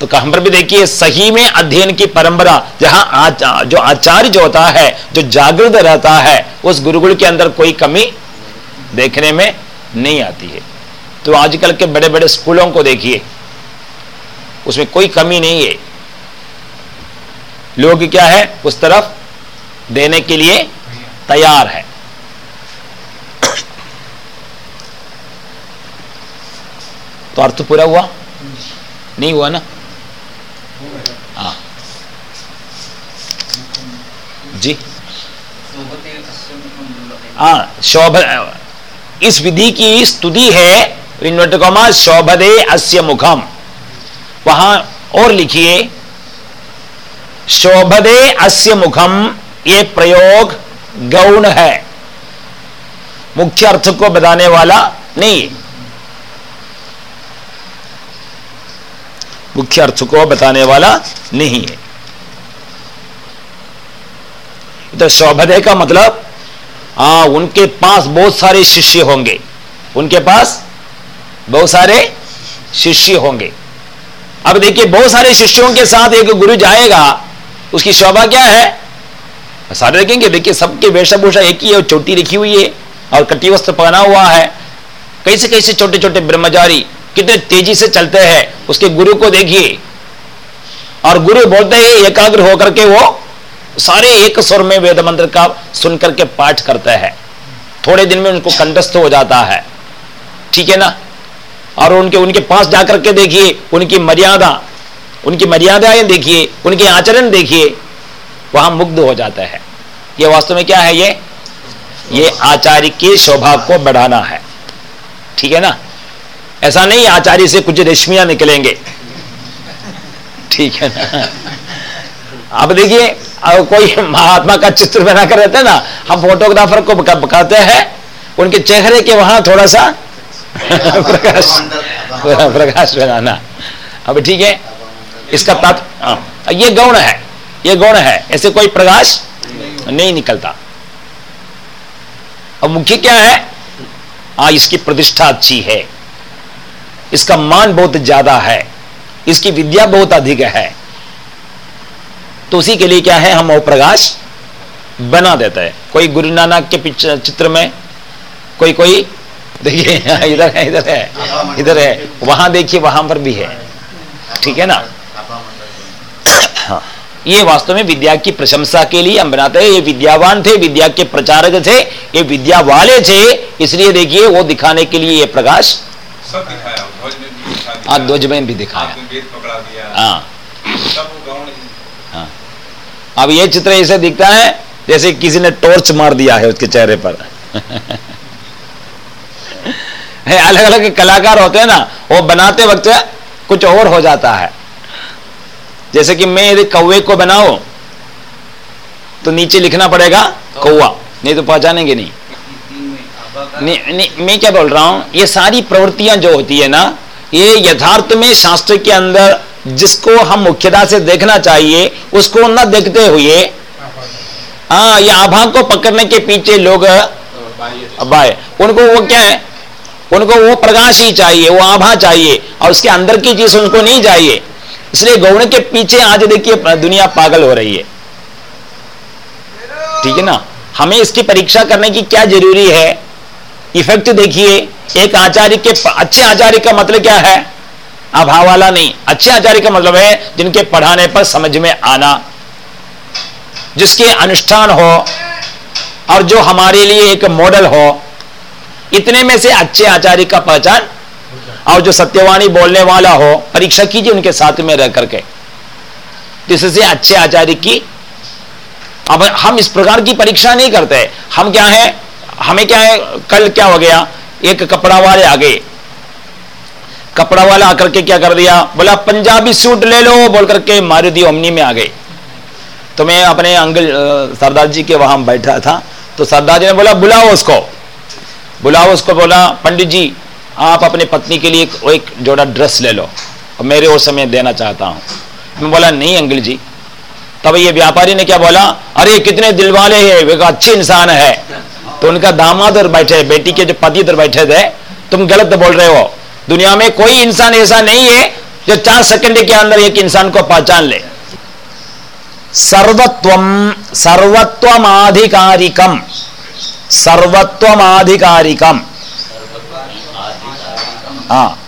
तो कहाँ पर भी देखिए सही में अध्ययन की परंपरा जहाँ आचा, जो आचार्य जो होता है जो जागृत रहता है उस गुरुकुल के अंदर कोई कमी देखने में नहीं आती है। तो आजकल के बड़े बड़े स्कूलों को देखिए उसमें कोई कमी नहीं है। लोग क्या है उस तरफ़ देने के लिए तैयार है। तो अर्थ पूरा हुआ? नहीं हुआ ना? हाँ। जी। हाँ शोभ इस विधि की स्तुति है इन्वर्टर कॉमा शोभदे अस्य मुखम। वहाँ और लिखिए शोभदे अस्य मुखम ये प्रयोग गौण है। मुख्य अर्थ को बताने वाला नहीं मुख्य अर्थ को बताने वाला नहीं है। तो शोभदे का मतलब आ उनके पास बहुत सारे शिष्य होंगे। उनके पास बहुत सारे शिष्य होंगे। अब देखिए, बहुत सारे शिष्यों के साथ एक गुरु जाएगा, उसकी शोभा क्या है? सारे देखेंगे, देखिए, सबके वेशभूषा एक ही है और चोटी लिखी हुई है और कटी वस्त्र पहना हुआ है। कैसे कैसे छोटे छोटे ब्रह्मचारी कितने तेज़ी से चलते हैं, उसके गुरु को देखिए। और गुरु बोलते हैं, एकाग्र होकर के वो सारे एक स्वर में वेद मंत्र का सुनकर के पाठ करते हैं। थोड़े दिन में उनको कंठस्थ हो जाता है। ठीक है ना? और उनके उनके पास जाकर के देखिए, उनकी मर्यादा, उनकी मर्यादाएँ देखिए, उनके आचरण देखिए, वहाँ मुग्ध हो जाता है। ये वास्तव में क्या है ये? ये आचार्य की शोभा को बढ़ाना है। ठीक है ना? ऐसा नहीं आचार्य से कुछ रेशमियाँ निकलेंगे। ठीक है ना? अब देखिए कोई महात्मा का चित्र बना कर रहते हैं ना हम फोटोग्राफर को कहते हैं उनके चेहरे के वहाँ थोड़ा सा प्रकाश प्रकाश बनाना अब ठीक है इसका तात हाँ, ये गौण है ये गौण है ऐसे कोई प्रकाश नहीं निकलता। अब मुख्य क्या है? आ इसकी प्रतिष्ठा अच्छी है। इसका मान बहुत ज़्यादा है, इसकी विद्या बहुत अधिक है। तो उसी के लिए क्या है, हम वो प्रकाश बना देता है। कोई गुरु नानक के चित्र में कोई कोई, देखिए इधर है इधर है इधर है। वहाँ देखिए, वहाँ पर भी है। ठीक है ना? हाँ। ये वास्तव में विद्या की प्रशंसा के लिए हम बनाते हैं। ये विद्यावान थे, विद्या के प्रचारक थे, ये विद्या वाले थे। इसलिए देखिए, वो दिखाने के लिए ये प्रकाश सब दिखाया हाँ, ध्वज में भी दिखाया। हाँ। हाँ। अब ये चित्र ऐसे दिखता है जैसे किसी ने टॉर्च मार दिया है उसके चेहरे पर। अलग अलग कलाकार होते हैं ना वो बनाते वक्त कुछ और हो जाता है। जैसे कि मैं यदि कौवे को बनाओ तो नीचे लिखना पड़ेगा कौवा। नहीं तो पहचानेंगे नहीं। नहीं, नहीं मैं क्या बोल रहा हूँ ये सारी प्रवृत्तियाँ जो होती है ना ये यथार्थ में शास्त्र के अंदर जिसको हम मुख्यता से देखना चाहिए उसको न देखते हुए हाँ ये आभा को पकड़ने के पीछे लोग बाय उनको वो क्या है? उनको वो प्रकाश ही चाहिए वो आभा चाहिए और उसके अंदर की चीज़ उनको नहीं चाहिए। इसलिए गौण के पीछे आज देखिए दुनिया पागल हो रही है। ठीक है ना? हमें इसकी परीक्षा करने की क्या ज़रूरी है? इफ़ेक्ट देखिए, एक आचार्य के अच्छे आचार्य का मतलब क्या है? अभाव वाला नहीं, अच्छे आचार्य का मतलब है जिनके पढ़ाने पर समझ में आना। जिसके अनुष्ठान हो, और जो हमारे लिए एक मॉडल हो, इतने में से अच्छे आचार्य का पहचान, और जो सत्यवाणी बोलने वाला हो, परीक्षा कीजिए उनके साथ में रह करके। जिससे अच्छे आचार्य की, अब हम इस प्रकार की परीक्षा नहीं करते। हम क्या है? हमें क्या है? कल क्या हो गया? एक कपड़ा वाले आ गए। कपड़ा वाला आकर के क्या कर दिया? बोला पंजाबी सूट ले लो बोल करके मारुति ओमनी में आ गए। तो मैं अपने अंकल सरदार जी के वहाँ बैठा था। तो सरदार जी ने बोला बुलाओ उसको। बुलाओ उसको बोला पंडित जी आप अपने पत्नी के लिए एक, एक जोड़ा ड्रेस ले लो। मेरे और समय देना चाहता हूँ। मैं बोला नहीं अंकल जी। तब ये व्यापारी ने क्या बोला अरे कितने दिल वाले हैं वे अच्छे इंसान है। तो उनका दामाद और बैठे बेटी के जो पति इधर बैठे थे, तुम गलत बोल रहे हो। दुनिया में कोई इंसान ऐसा नहीं है जो चार सेकंड के अंदर एक इंसान को पहचान ले। सर्वत्वम सर्वत्वमाधिकारिकम सर्वत्वमाधिकारिकम हाँ।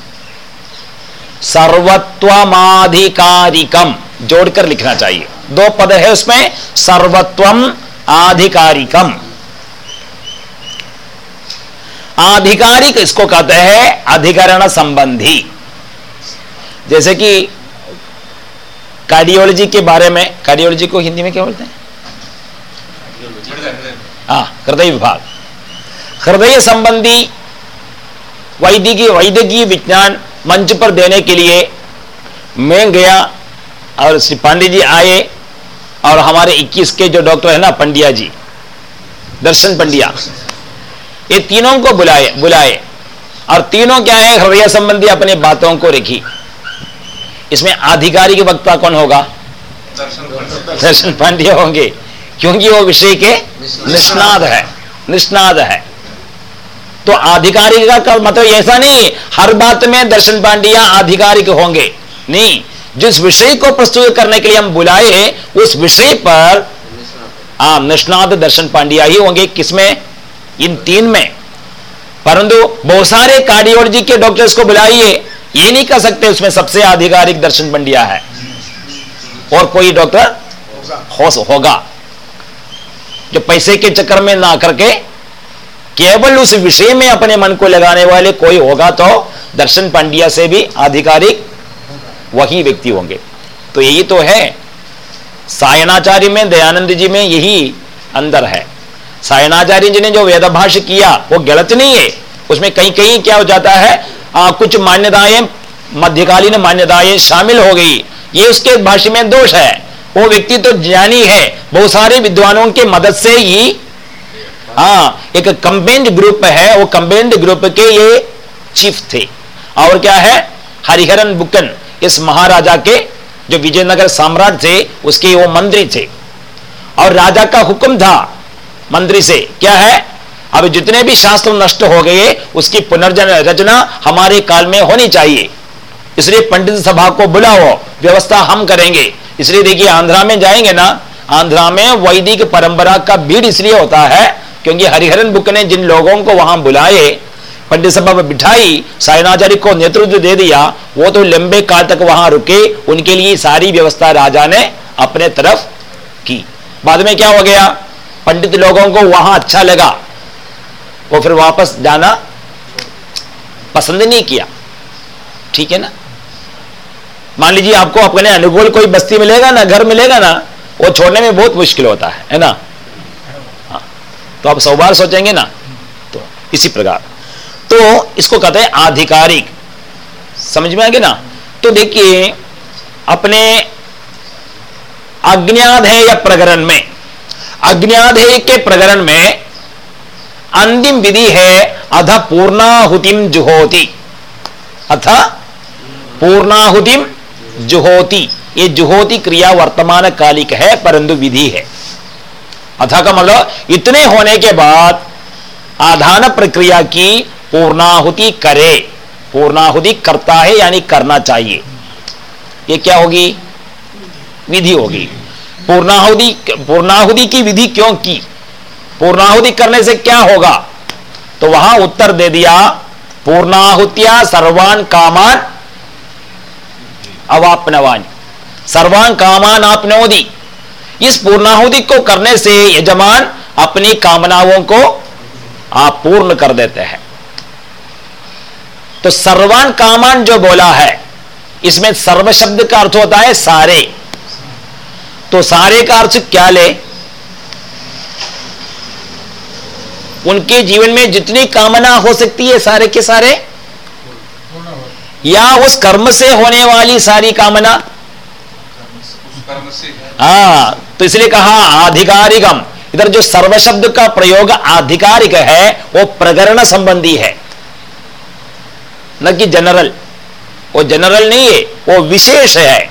सर्वत्वमाधिकारिकम जोड़कर लिखना चाहिए। दो पद है उसमें सर्वत्वम आधिकारिकम आधिकारिक इसको कहते हैं अधिकरण संबंधी। जैसे कि कार्डियोलॉजी के बारे में कार्डियोलॉजी को हिंदी में क्या बोलते हैं? हाँ हृदय विभाग। हृदय संबंधी वैद्यकीय वैद्यकीय विज्ञान मंच पर देने के लिए मैं गया और श्री पांडे जी आए और हमारे 21 के जो डॉक्टर है ना, पंडिया जी, दर्शन पंड्या। ये तीनों को बुलाए बुलाए। और तीनों क्या है? हृदय संबंधी अपने बातों को रखी इसमें आधिकारिक वक्ता कौन होगा? दर्शन पांड्या होंगे क्योंकि वो विषय के निष्णाद है निष्णाद है। तो आधिकारिक का मतलब ऐसा नहीं हर बात में दर्शन पांड्या आधिकारिक होंगे। नहीं जिस विषय को प्रस्तुत करने के लिए हम बुलाए उस विषय पर आप निष्णात दर्शन पांड्या ही होंगे। किसमें? इन तीन में। परंतु बहुत सारे कार्डियोलॉजी के डॉक्टर्स को बुलाइए ये नहीं कह सकते उसमें सबसे आधिकारिक दर्शन पंडिया है। और कोई डॉक्टर हो, होगा। जो पैसे के चक्कर में ना करके केवल उस विषय में अपने मन को लगाने वाले कोई होगा तो दर्शन पांड्या से भी आधिकारिक वही व्यक्ति होंगे। तो यही तो है। सायनाचार्य में दयानंद जी में यही अंदर है। सायनाचार्य जी ने जो वेदभाष किया वो गलत नहीं है। उसमें कहीं कहीं क्या हो जाता है आ, कुछ मान्यताएँ मध्यकालीन मान्यताएँ शामिल हो गई। ये उसके भाष्य में दोष है। वो व्यक्ति तो ज्ञानी है। बहुत सारे विद्वानों के मदद से ही हाँ एक कंपेंड ग्रुप है। वो कंपेंड ग्रुप के ये चीफ थे। और क्या है हरिहरन बुकन इस महाराजा के जो विजयनगर सम्राट थे उसके वो मंत्री थे। और राजा का हुक्म था मंत्री से। क्या है? अब जितने भी शास्त्र नष्ट हो गए, उसकी पुनर्जन रचना हमारे काल में होनी चाहिए। इसलिए पंडित सभा को बुलाओ, व्यवस्था हम करेंगे। इसलिए देखिए, आंध्रा में जाएँगे ना, आंध्रा में वैदिक परंपरा का भीड़ इसलिए होता है, क्योंकि हरिहरन बुक ने जिन लोगों को वहाँ बुलाए, पंडित सभा में बिठाई सायनाचार्य को नेतृत्व दे दिया, वो तो लंबे काल तक वहाँ रुके, उनके लिए सारी व्यवस्था राजा ने अपने तरफ़ की। बाद में क्या हो गया? पंडित लोगों को वहाँ अच्छा लगा। वो फिर वापस जाना पसंद नहीं किया। ठीक है ना? मान लीजिए आपको अपने अनुकूल कोई बस्ती मिलेगा ना, घर मिलेगा ना, वो छोड़ने में बहुत मुश्किल होता है है ना? हाँ। तो आप सौ बार सोचेंगे ना तो इसी प्रकार। तो इसको कहते हैं आधिकारिक। समझ में आ गया ना? तो देखिए, अपने अज्ञात है या प्रकरण में अज्ञात के प्रकरण में अंतिम विधि है अथ पूर्णाहुतिम जुहोती। अथ पूर्णाहुतिम जुहोती। ये जुहोती क्रिया वर्तमान कालिक है, परंतु विधि है। अथा का मतलब इतने होने के बाद आधान प्रक्रिया की पूर्णाहुति करे। पूर्णाहुति करता है, यानी करना चाहिए। ये क्या होगी? विधि होगी। पूर्णाहुति पूर्णाहुति की विधि क्यों की? पूर्णाहुति करने से क्या होगा? तो वहाँ उत्तर दे दिया, पूर्णाहुतिया सर्वान कामान अवापनवान। सर्वान कामान आपनोदी इस पूर्णाहुति को करने से यजमान अपनी कामनाओं को आप पूर्ण कर देते हैं। तो सर्वान कामान जो बोला है, इसमें सर्व शब्द का अर्थ होता है सारे। तो सारे का अर्थ क्या ले? उनके जीवन में जितनी कामना हो सकती है सारे के सारे? या उस कर्म से होने वाली सारी कामना? हाँ तो इसलिए कहा आधिकारिकम। इधर जो सर्व शब्द का प्रयोग आधिकारिक है, वो प्रकरण संबंधी है। न कि जनरल वो जनरल नहीं है, वो विशेष है।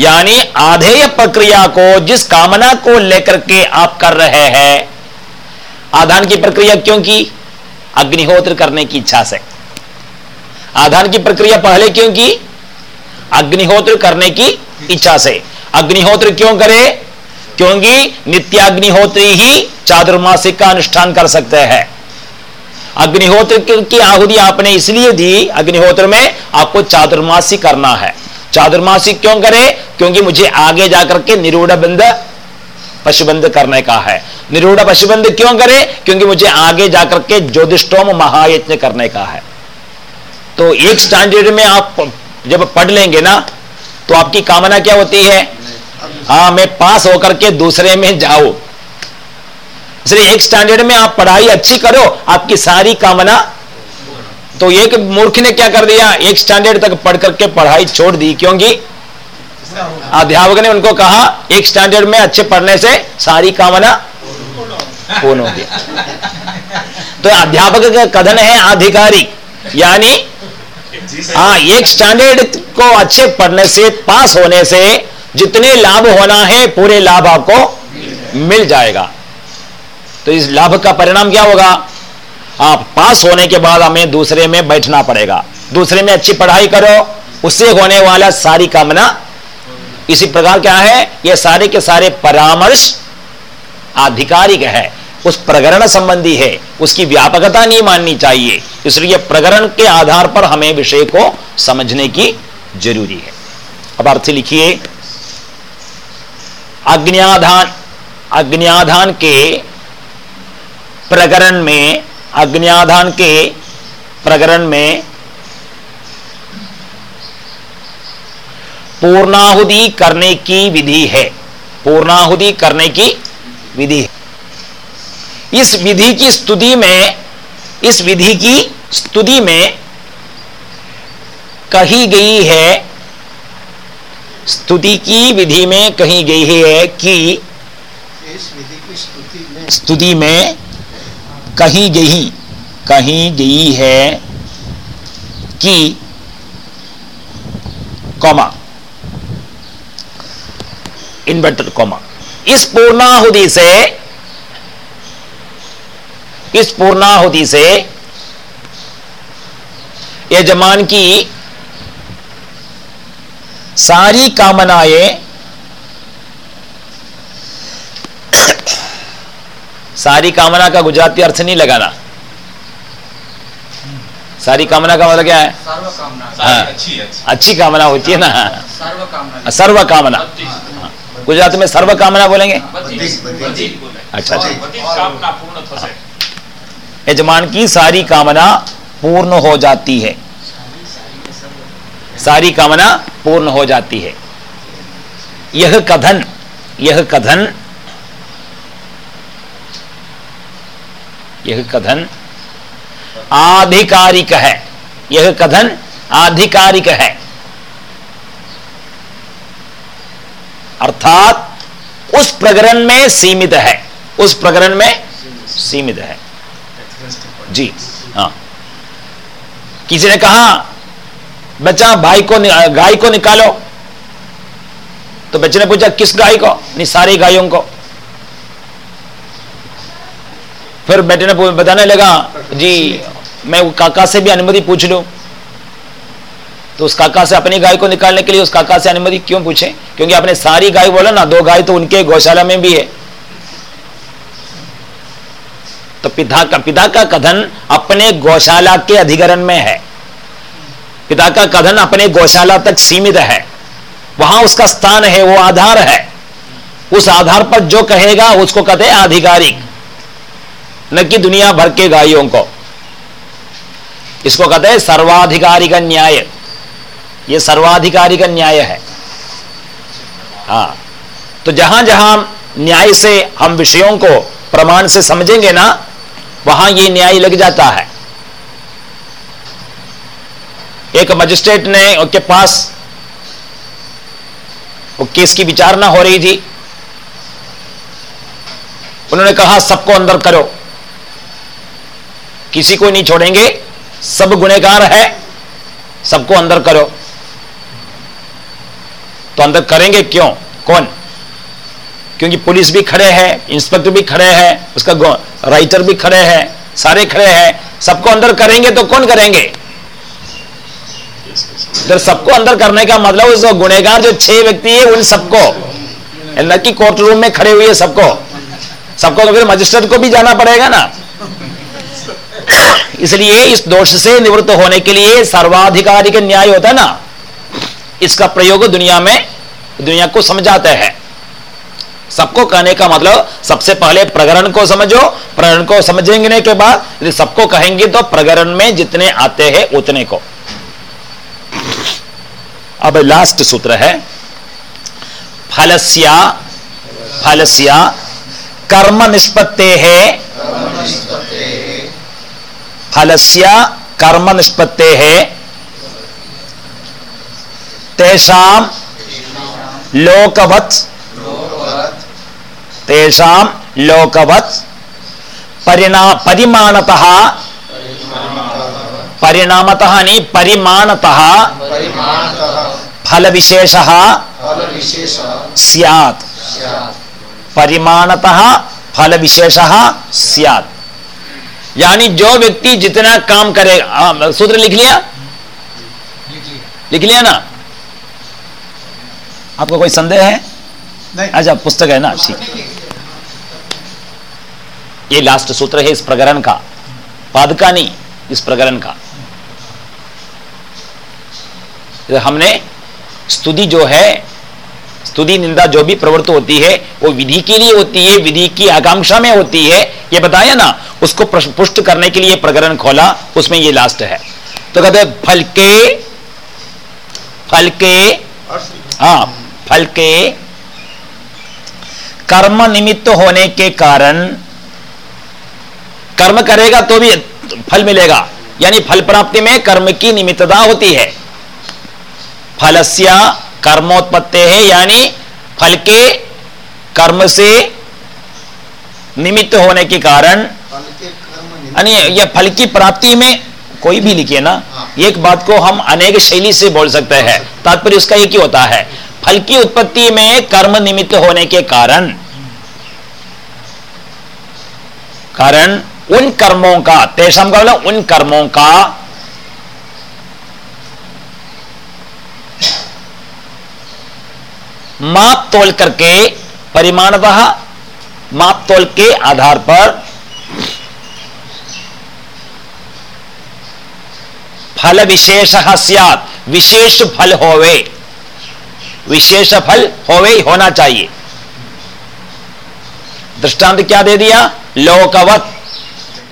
यानी आधेय प्रक्रिया को, जिस कामना को लेकर के आप कर रहे हैं। आधान की प्रक्रिया क्यों की? अग्निहोत्र करने की इच्छा से। आधान की प्रक्रिया पहले क्यों की? अग्निहोत्र करने की इच्छा से। अग्निहोत्र क्यों करे? क्योंकि नित्याग्निहोत्री ही चातुर्मासिक का अनुष्ठान कर सकते हैं। अग्निहोत्र की आहुति आपने इसलिए दी, अग्निहोत्र में आपको चातुर्मासी करना है। चातुर्मासी क्यों करे? क्योंकि मुझे आगे जाकर के निरूढ़ बंद पशुबंध करने का है। निरूढ़ पशुबंध क्यों करे? क्योंकि मुझे आगे जाकर के ज्योतिषोम महायज्ञ करने का है। तो एक स्टैंडर्ड में आप जब पढ़ लेंगे ना तो आपकी कामना क्या होती है? हाँ मैं पास होकर के दूसरे में जाओ इसलिए एक स्टैंडर्ड में आप पढ़ाई अच्छी करो, आपकी सारी कामना तो एक मूर्ख ने क्या कर दिया? एक स्टैंडर्ड तक पढ़ करके पढ़ाई छोड़ दी। क्योंकि अध्यापक ने उनको कहा, एक स्टैंडर्ड में अच्छे पढ़ने से सारी कामना पूर्ण हो गया तो अध्यापक का कथन है आधिकारिक। यानी हाँ एक स्टैंडर्ड को अच्छे पढ़ने से, पास होने से जितने लाभ होना है, पूरे लाभ आपको मिल जाएगा। तो इस लाभ का परिणाम क्या होगा? आप पास होने के बाद हमें दूसरे में बैठना पड़ेगा। दूसरे में अच्छी पढ़ाई करो, उससे होने वाला सारी कामना इसी प्रकार क्या है? ये सारे के सारे परामर्श आधिकारिक है। उस प्रकरण संबंधी है। उसकी व्यापकता नहीं माननी चाहिए। इसलिए प्रकरण के आधार पर हमें विषय को समझने की ज़रूरी है। अब अर्थ लिखिए। अग्नियाधान अग्नियाधान के प्रकरण में अग्नियाधान के प्रकरण में पूर्णाहुति करने की विधि है। पूर्णाहुति करने की विधि है। इस विधि की स्तुति में इस विधि की स्तुति में कही गई है स्तुति की विधि में कही गई है कि इस विधि की स्तुति में स्तुति में कही गई कही गई है कि कॉमा। इन्वर्टर कॉमा इस पूर्णाहुति से, इस पूर्णाहुति से यजमान की सारी कामनाएँ सारी कामना का गुजराती अर्थ नहीं लगाना। सारी कामना का मतलब क्या है? सर्व कामना हाँ, अच्छी, अच्छी। अच्छी कामना होती है ना। सर्व कामना सर्व कामना गुजरात में सर्व कामना बोलेंगे। अच्छा अच्छा। यजमान की सारी कामना पूर्ण हो जाती है। सारी कामना पूर्ण हो जाती है। यह कथन यह कथन यह कथन आधिकारिक है। यह कथन आधिकारिक है। अर्थात उस प्रकरण में सीमित है। उस प्रकरण में सीमित है। जी हाँ। किसी ने कहा, बच्चा, भाई को गाय को निकालो। तो बच्चे ने पूछा, किस गाय को? नहीं सारी गायों को। फिर बेटे ने बताने लगा, जी, मैं काका से भी अनुमति पूछ लू। तो उस काका से अपनी गाय को निकालने के लिए उस काका से अनुमति क्यों पूछे? क्योंकि आपने सारी गाय बोला ना, दो गाय तो उनके गौशाला में भी है। तो पिता का पिता का कथन अपने गौशाला के अधिकरण में है। पिता का कथन अपने गौशाला तक सीमित है। वहाँ उसका स्थान है, वो आधार है। उस आधार पर जो कहेगा, उसको कहते आधिकारिक। न कि दुनिया भर के गायों को। इसको कहते हैं सर्वाधिकारी का न्याय। ये सर्वाधिकारी का न्याय है। हाँ। तो जहाँ जहाँ न्याय से हम विषयों को प्रमाण से समझेंगे ना, वहाँ ये न्याय लग जाता है। एक मजिस्ट्रेट ने उसके पास वो केस की विचारणा हो रही थी। उन्होंने कहा, सबको अंदर करो। किसी को नहीं छोड़ेंगे। सब गुनेगार है। सबको अंदर करो। तो अंदर करेंगे क्यों? कौन? क्योंकि पुलिस भी खड़े हैं, इंस्पेक्टर भी खड़े हैं, उसका राइटर भी खड़े हैं, सारे खड़े हैं। सबको अंदर करेंगे तो कौन करेंगे? तो सबको अंदर करने का मतलब उस गुनेगार जो छह व्यक्ति है, उन सबको। कि कोर्ट रूम में खड़े हुए सबको। सबको तो फिर मजिस्ट्रेट को भी जाना पड़ेगा ना। इसलिए इस दोष से निवृत्त होने के लिए सर्वाधिकारी का न्याय होता है ना। इसका प्रयोग दुनिया में, दुनिया को समझाते हैं। सबको कहने का मतलब सबसे पहले प्रकरण को समझो, प्रकरण को समझेंगे के बाद, यदि सबको कहेंगे तो प्रकरण में जितने आते हैं, उतने को। अब लास्ट सूत्र है, फलस्या फलस्या, कर्म निष्पत्ते है। फलस्या कर्म निष्पत्ते तेषाम लोकवत् तेषाम लोकवत् परिणा परिमाणतः परिणामतः नहीं परिमाणतः फल विशेष स्यात्। परिमाणतः फल विशेष स्यात्। यानी जो व्यक्ति जितना काम करेगा सूत्र लिख लिया? लिख लिया ना? आपको कोई संदेह है? नहीं। अच्छा पुस्तक है ना ठीक। ये लास्ट सूत्र है इस प्रकरण का। पादका नहीं इस प्रकरण का। हमने स्तुति जो है स्तुति निंदा जो भी प्रवृत्त होती है वो विधि के लिए होती है विधि की आकांक्षा में होती है। ये बताया ना उसको पुष्ट करने के लिए प्रकरण खोला, उसमें ये लास्ट है। तो कहते फल के फल के हाँ फल के कर्म निमित्त होने के कारण कर्म करेगा तो भी फल मिलेगा। यानी फल प्राप्ति में कर्म की निमित्तता होती है। फलस्या कर्मोत्पत्ति है, यानी फल के कर्म से निमित्त होने के कारण यानी यह फल की प्राप्ति में कोई भी लिखिए ना हाँ। एक बात को हम अनेक शैली से बोल सकते हैं। तात्पर्य उसका एक ही होता है। फल की उत्पत्ति में कर्म निमित्त होने के कारण कारण उन कर्मों का तेषम का मतलब उन कर्मों का माप तोल करके परिमाणतः माप तोल के आधार पर फल विशेष सियात विशेष फल होवे विशेष फल होवे ही होना चाहिए। दृष्टांत क्या दे दिया? लोकवत।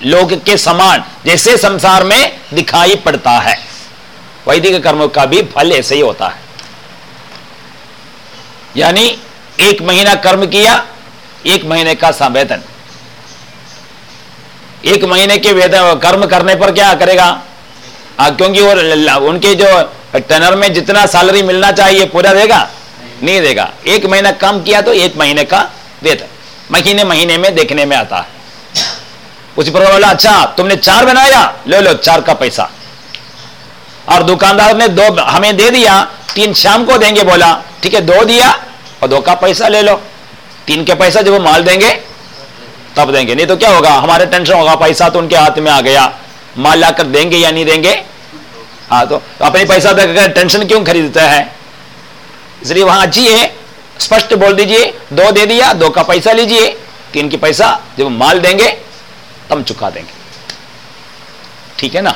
लोक के समान, जैसे संसार में दिखाई पड़ता है। वैदिक कर्मों का भी फल ऐसे ही होता है। यानी, एक महीना कर्म किया, एक महीने का संवेदन। एक महीने के वेतन कर्म करने पर क्या करेगा? आ, क्योंकि वो उनके जो टनर में जितना सैलरी मिलना चाहिए पूरा देगा? नहीं देगा। एक महीना कम किया तो एक महीने का वेतन महीने महीने में देखने में आता। है उसी पर बोला अच्छा तुमने चार बनाया? ले लो चार का पैसा। और दुकानदार ने दो हमें दे दिया तीन शाम को देंगे बोला। ठीक है दो दिया और दो का पैसा ले लो। तीन के पैसा जब वो माल देंगे तब देंगे। नहीं तो क्या होगा? हमारे टेंशन होगा पैसा तो उनके हाथ में आ गया। माल लाकर देंगे या नहीं देंगे? हाँ तो, तो अपनी पैसा देकर टेंशन क्यों खरीदता हैं? इसलिए वहाँ अच्छी है स्पष्ट बोल दीजिए दो दे दिया दो का पैसा लीजिए तीन की पैसा जब माल देंगे तब चुका देंगे। ठीक है ना?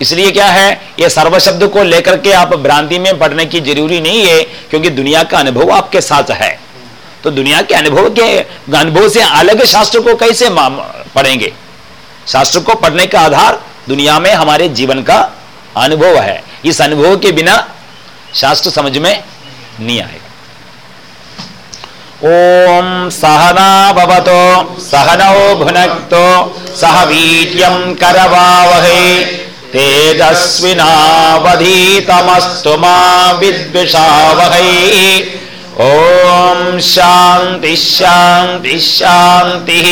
इसलिए क्या है यह सर्व शब्द को लेकर के आप भ्रांति में पढ़ने की ज़रूरी नहीं है क्योंकि दुनिया का अनुभव आपके साथ है। तो दुनिया के अनुभव के अनुभव से अलग शास्त्र को कैसे पढ़ेंगे? शास्त्र को पढ़ने का आधार दुनिया में हमारे जीवन का अनुभव है। इस अनुभव के बिना शास्त्र समझ में नहीं आएगा। ओम सहना भवतो, सहनौ भुनक्तो, सह वीर्यं करवावहै, तेजस्विनावधीतमस्तु मा विद्विषावहै। ॐ शान्ति शान्ति, शान्तिः।